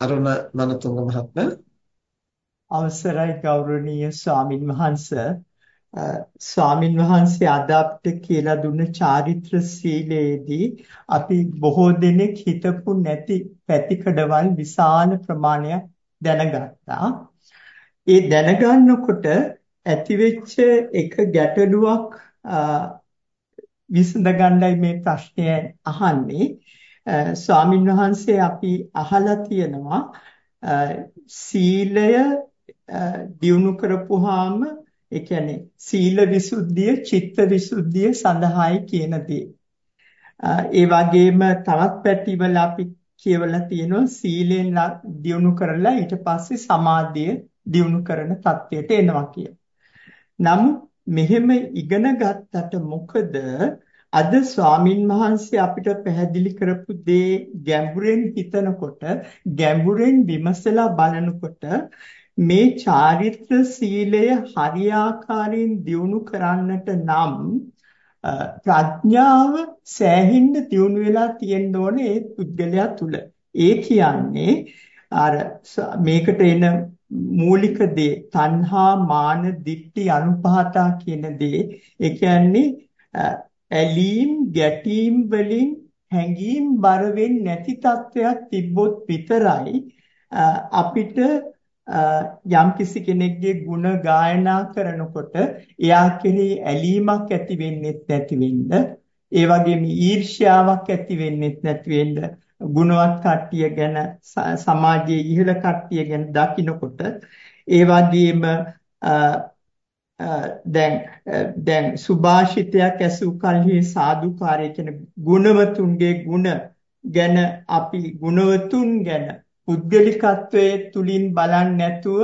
අරුණ මනතුංග මහත්මයා අවසරයි ගෞරවනීය ස්වාමින් වහන්ස ස්වාමින් වහන්සේ අද අපිට කියලා දුන්න චාරිත්‍ර සීලයේදී අපි බොහෝ දෙනෙක් හිතපු නැති පැතිකඩවල් විශාල ප්‍රමාණයක් දැනගත්තා. ඒ දැනගන්නකොට ඇතිවෙච්ච එක ගැටලුවක් විසඳ ගන්නයි මේ ප්‍රශ්නය අහන්නේ. ස්වාමින් වහන්සේ අපි අහලා තියෙනවා සීලය දියුණු කරපුවාම ඒ කියන්නේ සීල විසුද්ධිය චිත්ත විසුද්ධිය සඳහායි කියන දේ. ඒ වගේම තවත් පැතිවල අපි කියවලා තියෙනවා සීලෙන් දියුණු කරලා ඊට පස්සේ සමාධිය දියුණු කරන තත්ත්වයට එනවා කියලා. නමුත් මෙහෙම ඉගෙන ගත්තට මොකද අද ස්වාමින් වහන්සේ අපිට පැහැදිලි කරපු දේ ගැඹුරෙන් හිතනකොට ගැඹුරෙන් විමසලා බලනකොට මේ චාරිත්‍ර සීලය හරියාකාරයෙන් දියුණු කරන්නට නම් ප්‍රඥාව සෑහින්න දියුණු වෙලා තියෙන්න ඕනේ ඒ පුද්ගලයා තුල. ඒ කියන්නේ අර මේකට එන මූලික දේ තණ්හා මාන දික්ටි අනුපාතා කියන දේ ඒ කියන්නේ ඇලීම් ගැටීම් වලින් හැඟීම් බර නැති තත්වයක් තිබ්බොත් විතරයි අපිට යම් කිසි කෙනෙක්ගේ ಗುಣ ගායනා කරනකොට එයා කෙරෙහි ඇලීමක් ඇති වෙන්නේ නැති වෙන්න ඒ වගේම ඊර්ෂ්‍යාවක් ඇති වෙන්නේ නැති වෙන්න ගුණවත් කට්ටිය ගැන සමාජයේ ඉහළ කට්ටිය ගැන දකිනකොට ඒ වගේම දැන් දැන් සුභාෂිතයක් ඇසූ කල්හි සාදුකාරය කියන ගුණවතුන්ගේ ගුණ ගැන අපි ගුණවතුන් ගැන පුද්ගලිකත්වයේ තුලින් බලන්නේ නැතුව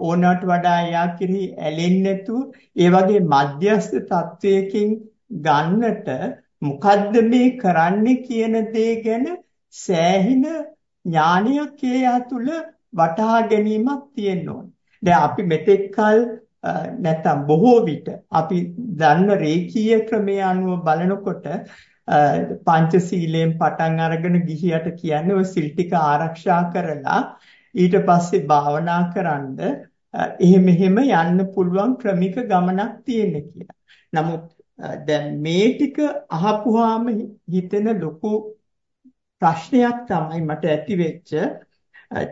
ඕනට වඩා එයා කෙරෙහි ඇලෙන්නේ නැතුව ඒ වගේ මධ්‍යස්ථ තත්වයකින් ගන්නට මොකද්ද මේ කරන්නේ කියන දේ ගැන සෑහින ඥානයක් එයා තුල වටහා ගැනීමක් තියෙන්න ඕනේ. දැන් අපි මෙතෙක් කල නැත්තම් බොහෝ විට අපි දන්න රේඛීය ක්‍රමයේ අනුව බලනකොට පංචශීලයෙන් පටන් අරගෙන ගිහියට කියන්නේ ඔය සිල් ටික ආරක්ෂා කරලා ඊට පස්සේ භාවනා කරන්ද එහෙම එහෙම යන්න පුළුවන් ක්‍රමික ගමනක් තියෙන කියලා. නමුත් දැන් මේ ටික අහපුවාම හිතෙන ලොකු ප්‍රශ්නයක් තමයි මට ඇති වෙච්ච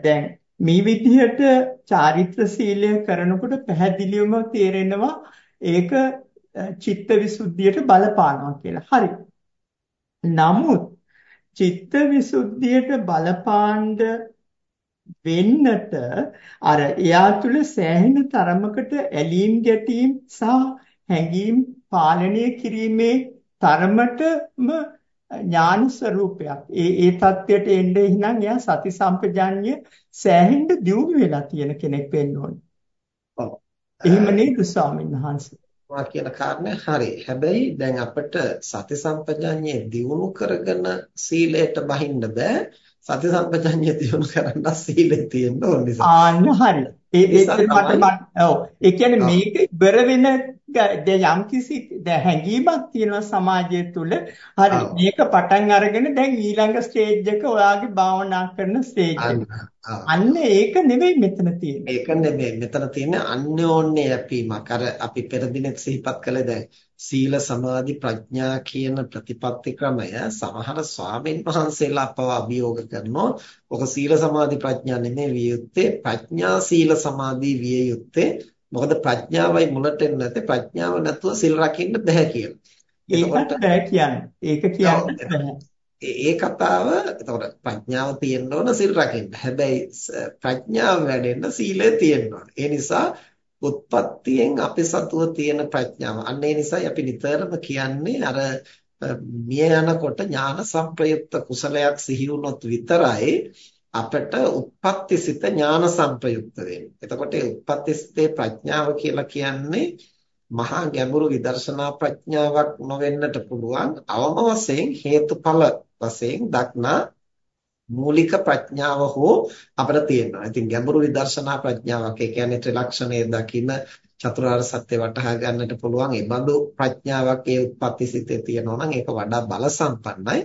දැන් මේ විදිහට චාරිත්‍ර සීලය කරනකොට පැහැදිලිවම තේරෙනවා ඒක චිත්ත විසුද්ධියට බලපානවා කියලා. හරි. නමුත් චිත්ත විසුද්ධියට බලපාන්න වෙන්නට අර එයා තුල සෑහෙන තරමකට ඇලීම් ගැටීම් සහ හැඟීම් පාලනය කිරීමේ තරමටම ඥාන ස්වરૂපයක්. ඒ ඒ தත්වයට එන්නේ එහෙනම් එයා සති සම්පජාඤ්ඤය සෑහෙන්න දියුණු වෙලා තියෙන කෙනෙක් වෙන්න ඕනේ. ඔව්. එහෙම නේද ස්වාමීන් වහන්සේ? මා කියන කාරණේ හරි. හැබැයි දැන් අපිට සති සම්පජාඤ්ඤය දියුණු කරගෙන සීලයට බහින්න බෑ. සති සම්පජාඤ්ඤය දියුණු කරන්න සීලෙ තියෙන්න ඕන නිසා. ආන්න හරි. ඒ ඒ මට ඔව්. ඒ කියන්නේ මේක ඉවර වෙන යම් කිසි හැඟීමක් තියෙනවා සමාජය තුළ. හරි මේක පටන් අරගෙන දැන් ඊළඟ ස්ටේජ් එක ඔයාගේ භාවනා කරන ස්ටේජ් අන්න ඒක නෙවෙයි මෙතන තියෙන්නේ. ඒක නෙමෙයි මෙතන තියෙන්නේ අන්‍යෝන්‍ය යැපීමක්. අර අපි පෙර දිනෙත් සිහිපත් කළේ දැන් සීල සමාධි ප්‍රඥා කියන ප්‍රතිපත්ති ක්‍රමය සමහර ස්වාමීන් වහන්සේලා අපව අභියෝග කරනවා. ඔක සීල සමාධි ප්‍රඥා නෙමෙයි විය යුත්තේ. ප්‍රඥා සීල සමාධි විය යුත්තේ මොකද ප්‍රඥාවයි මුලට එන්නේ නැත්තේ ප්‍රඥාව නැතුව සිල් රකින්න බෑ කියලා. ඒකට බෑ කියන්නේ. ඒක කියන්නේ. ඒ කතාව එතකොට ප්‍රඥාව තියෙන්න ඕන සිල් රකින්න. හැබැයි ප්‍රඥාව වැඩෙන්න සීලය තියෙන්න ඕන. ඒ නිසා උත්පත්තියෙන් අපි සතුව තියෙන ප්‍රඥාව. අන්න ඒ නිසායි අපි නිතරම කියන්නේ අර මිය යනකොට ඥාන සංප්‍රයුක්ත කුසලයක් සිහි වුණොත් විතරයි අපට උප්පත්තිසිත ඥාන සංප්‍රයුක්ත වෙන්නේ. එතකොට ඒ උප්පත්තිසිතේ ප්‍රඥාව කියලා කියන්නේ මහා ගැඹුරු විදර්ශනා ප්‍රඥාවක් නොවෙන්නට පුළුවන් අවම වශයෙන් හේතුඵල වශයෙන් දක්නා මූලික ප්‍රඥාව හෝ අපිට තියෙනවා. ඉතින් ගැඹුරු විදර්ශනා ප්‍රඥාවක් ඒ කියන්නේ ත්‍රිලක්ෂණය දකින චතුරාර්ය සත්‍ය වටහා ගන්නට පුළුවන් ඒ බඳු ප්‍රඥාවක් ඒ උත්පත්ති සිතේ තියෙනවා නම් ඒක වඩා බල සම්පන්නයි.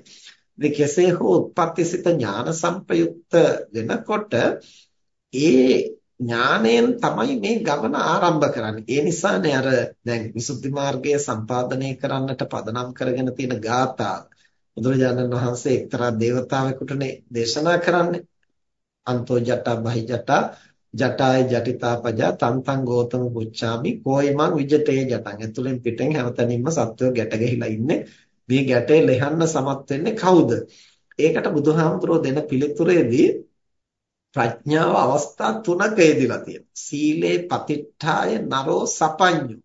ඉතින් කෙසේ හෝ උත්පත්තිසිත ඥාන සංප්‍රයුක්ත වෙනකොට ඒ ඥාණයෙන් තමයි මේ ගමන ආරම්භ කරන්නේ. ඒ නිසානේ අර දැන් විසුද්ධි මාර්ගය සම්පාදනය කරන්නට පදනම් කරගෙන තියෙන ගාථා බුදුරජාණන් වහන්සේ එක්තරා දේවතාවෙකුටනේ දේශනා කරන්නේ. අන්තෝ ජටා බහි ජටා ජටාය ජටිතා පජා තන්තං ගෝතම පුච්චාමි කෝයිමං විජිතේ ජටං. ඇතුලෙන් පිටෙන් හැමතැනින්ම සත්වය ගැට ගැහිලා ඉන්නේ. මේ ගැටේ ලෙහන්න සමත් වෙන්නේ කවුද? ඒකට බුදුහාමුදුරෝ දෙන පිළිතුරේදී ප්‍රඥාව අවස්ථා තුනක යෙදিলা තියෙනවා. සීලේ පතිට්ඨාය නරෝ සපඤ්ඤු.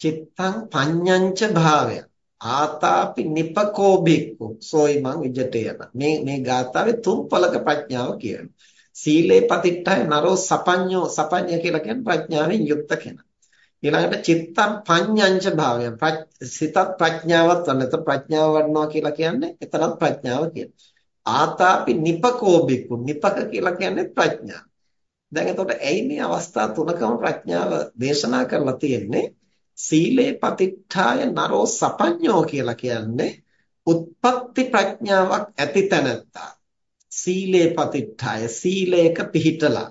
චිත්තං පඤ්ඤංච භාවය. ආතාපි නිපකෝ බික්කු සෝයිමං විජිතේන. මේ මේ ගාථාවේ තුන් පළක ප්‍රඥාව කියනවා. සීලේ පතිට්ඨාය නරෝ සපඤ්ඤෝ සපඤ්ඤ කියලා කියන්නේ ප්‍රඥාවෙන් යුක්ත කෙනා. ඊළඟට චිත්තම් පඤ්ඤංච භාවය. සිතත් ප්‍රඥාවත් වන්නත ප්‍රඥාව වඩනවා කියලා කියන්නේ එතරම් ප්‍රඥාව කියනවා. ආතාපි නිපකෝ බික්කු නිපක කියලා කියන්නේ ප්‍රඥා. දැන් එතකොට ඇයි මේ අවස්ථා තුනකම ප්‍රඥාව දේශනා කරලා තියෙන්නේ? සීලේ පතිට්ඨාය නරෝ සපඤ්ඤෝ කියලා කියන්නේ උත්පත්ති ප්‍රඥාවක් ඇති තැනත්තා. සීලේ පතිට්ඨාය සීලයක පිහිටලා.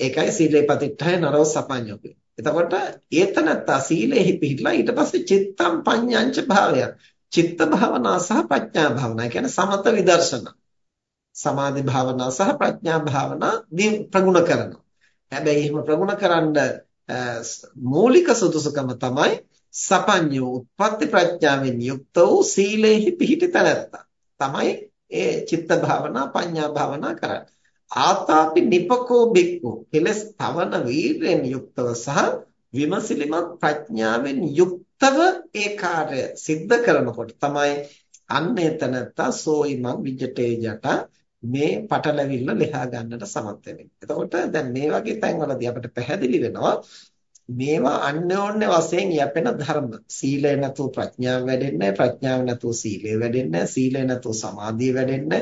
ඒකයි සීලේ පතිට්ඨාය නරෝ සපඤ්ඤෝ කියන්නේ. එතකොට ඒතනත්තා සීලෙහි පිහිටලා ඊට පස්සේ චිත්තම් පඤ්ඤංච භාවයක් චිත්ත භාවනා සහ ප්‍රඥා භාවනා කියන්නේ සමත විදර්ශනා. සමාධි භාවනා සහ ප්‍රඥා භාවනා ප්‍රගුණ කරනවා. හැබැයි එහෙම ප්‍රගුණ කරන්න මූලික සුදුසුකම තමයි සපඤ්ඤෝ උත්පත්ති ප්‍රඥාවෙන් යුක්ත වූ සීලෙහි පිහිටි තැනැත්තා. තමයි ඒ චිත්ත භාවනා පඤ්ඤා භාවනා කරන්නේ. ආතාපි නිපකෝ බික්කු කෙලස් තවන වීරයෙන් යුක්තව සහ විමසිලිමත් ප්‍රඥාවෙන් යුක්තව ඒ කාර්ය સિદ્ધ කරනකොට තමයි අන්න එතනත්තා සෝයිමං විජිතේ ජට මේ පටලැවිල්ල ලියා ගන්නට සමත් වෙන්නේ. එතකොට දැන් මේ වගේ තැන්වලදී අපිට පැහැදිලි වෙනවා මේවා අන්‍යෝන්‍ය වශයෙන් යැපෙන ධර්ම. සීලය නැතුව ප්‍රඥාව වැඩෙන්නේ ප්‍රඥාව නැතුව සීලය වැඩෙන්නේ සීලය නැතුව සමාධිය වැඩෙන්නේ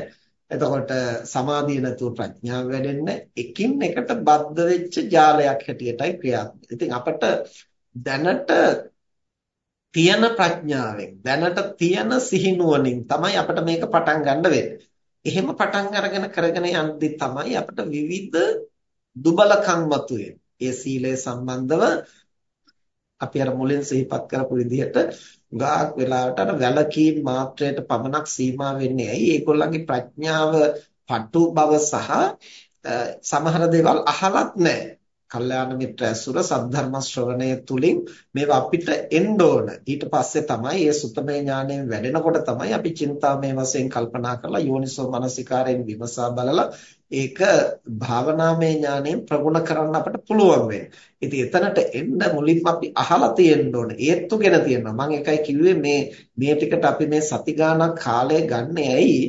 එතකොට සමාධිය නැතුව ප්‍රඥාව වැඩෙන්නේ එකින් එකට බද්ධ වෙච්ච ජාලයක් හැටියටයි ක්‍රියාත්මක. ඉතින් අපිට දැනට තියෙන ප්‍රඥාවෙන් දැනට තියෙන සිහිනුවණින් තමයි අපිට මේක පටන් ගන්න වෙන්නේ. එහෙම පටන් අරගෙන කරගෙන යද්දි තමයි අපිට විවිධ දුබලකම් මතුවේ. ඒ සීලය සම්බන්ධව අපි අර මුලින් සිහිපත් කරපු විදිහට ගාක් වෙලාවට අර වැලකීම් මාත්‍රයට පමණක් සීමා වෙන්නේ ඇයි? ඒගොල්ලන්ගේ ප්‍රඥාව පටු බව සහ සමහර දේවල් අහලත් නැහැ. කල්යාණ මිත්‍ර ඇසුර සද්ධර්ම ශ්‍රවණය තුලින් මේවා අපිට එන්න ඕන. ඊට පස්සේ තමයි මේ සුතමේ ඥාණයෙන් වැඩෙනකොට තමයි අපි චින්තාමය වශයෙන් කල්පනා කරලා යෝනිසෝ මනසිකාරයෙන් විමසා බලලා ඒක භාවනාමය ඥාණයෙන් ප්‍රගුණ කරන්න අපිට පුළුවන් වෙන්නේ. ඉතින් එතනට එන්න මුලින්ම අපි අහලා තියෙන්න ඕන. ඒත්තුගෙන තියෙනවා. මම ඒකයි කිව්වේ මේ මේ ටිකට අපි මේ සති ගාණක් කාලය ගන්න ඇයි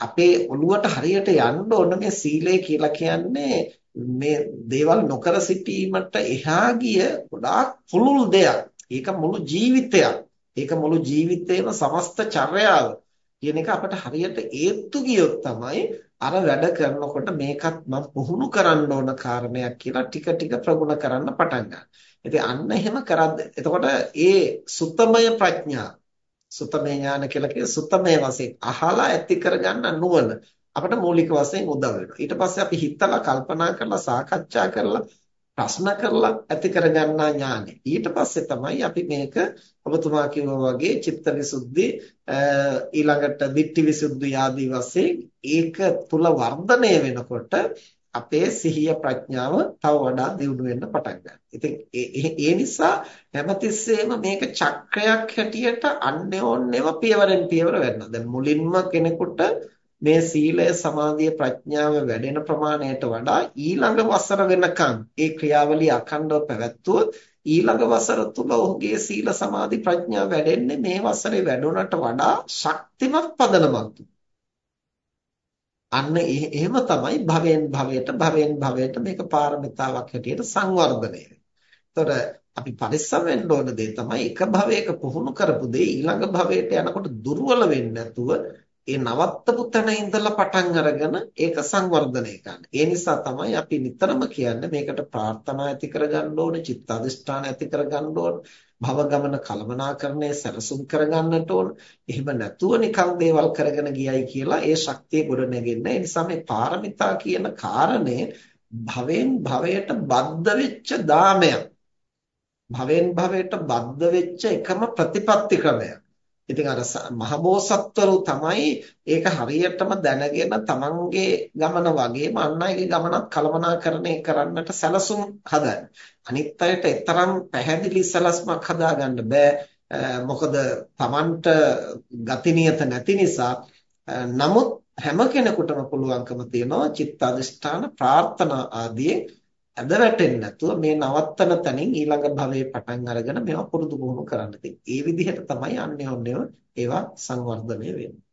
අපේ ඔළුවට හරියට යන්න ඕන මේ සීලය කියලා කියන්නේ මේ දේවල් නොකර සිටීමට එහා ගිය ගොඩාක් පුළුල් දෙයක්. ඒක මුළු ජීවිතයක්. ඒක මුළු ජීවිතේම සමස්ත චර්යාව කියන එක අපිට හරියට ඒත්තු ගියොත් තමයි අර වැඩ කරනකොට මේකත් මම පුහුණු කරන්න ඕන කාරණයක් කියලා ටික ටික ප්‍රගුණ කරන්න පටන් ගන්නවා. ඉතින් අන්න එහෙම කරද්ද එතකොට ඒ සුතමය ප්‍රඥා සුතමේ ඥාන කියලා කිය සුතමේ වශයෙන් අහලා ඇති කරගන්න නුවණ අපිට මූලික වශයෙන් උදව් වෙනවා. ඊට පස්සේ අපි හිතලා කල්පනා කරලා සාකච්ඡා කරලා ප්‍රශ්න කරලා ඇති කරගන්නා ඥානෙ. ඊට පස්සේ තමයි අපි මේක ඔබතුමා කිව්වා වගේ චිත්තවිසුද්ධි ඊළඟට ditthිවිසුද්ධි ආදී වශයෙන් ඒක තුල වර්ධනය වෙනකොට අපේ සිහිය ප්‍රඥාව තව වඩා දියුණු වෙන්න පටන් ගන්නවා. ඉතින් ඒ නිසා හැමතිස්සෙම මේක චක්‍රයක් හැටියට අන්‍යෝන්‍යව පියවරෙන් පියවර වෙනවා. දැන් මුලින්ම කෙනෙකුට මේ සීලය සමාධිය ප්‍රඥාව වැඩෙන ප්‍රමාණයට වඩා ඊළඟ වසර වෙනකන් ඒ ක්‍රියාවලිය අඛණ්ඩව පැවැත්වුවොත් ඊළඟ වසර තුල ඔහුගේ සීල සමාධි ප්‍රඥා වැඩෙන්නේ මේ වසරේ වැඩුණට වඩා ශක්තිමත් පදනමක් අන්න එහෙම තමයි භවෙන් භවයට භවෙන් භවයට මේක පාරමිතාවක් හැටියට සංවර්ධනය වෙන්නේ. අපි පරිස්සම් වෙන්න ඕන දේ තමයි එක භවයක පුහුණු කරපු දේ ඊළඟ භවයට යනකොට දුර්වල වෙන්නේ නැතුව ඒ නවත්තපු තැන ඉඳලා පටන් අරගෙන ඒක සංවර්ධනය කරන්න. ඒ නිසා තමයි අපි නිතරම කියන්නේ මේකට ප්‍රාර්ථනා ඇති කරගන්න ඕනේ, චිත්ත අධිෂ්ඨාන ඇති කරගන්න ඕනේ, භව ගමන කළමනාකරණය සැලසුම් කරගන්නට ඕනේ. එහෙම නැතුව නිකන් දේවල් කරගෙන ගියයි කියලා ඒ ශක්තිය ගොඩ නැගෙන්නේ. ඒ නිසා මේ පාරමිතා කියන කාරණය භවෙන් භවයට බද්ධ වෙච්ච දාමයක්. භවෙන් භවයට බද්ධ වෙච්ච එකම ප්‍රතිපත්ති ක්‍රමයක්. ඉතින් අර මහබෝසත්වරු තමයි ඒක හරියටම දැනගෙන තමන්ගේ ගමන වගේම අන් අයගේ ගමනත් කළමනාකරණය කරන්නට සැලසුම් හදන්නේ. අනිත් අයට තරම් පැහැදිලි සැලස්මක් හදාගන්න බෑ. මොකද තමන්ට ගතිනියත නැති නිසා නමුත් හැම කෙනෙකුටම පුළුවන්කම තියෙනවා චිත්ත අධිෂ්ඨාන ප්‍රාර්ථනා ආදී ඇද වැටෙන්නේ නැතුව මේ නවත්තන තැනින් ඊළඟ භවයේ පටන් අරගෙන මේවා පුරුදු පුහුණු කරන්න. ඉතින් ඒ විදිහට තමයි අන්‍යෝන්‍යව ඒවා සංවර්ධනය වෙන්නේ.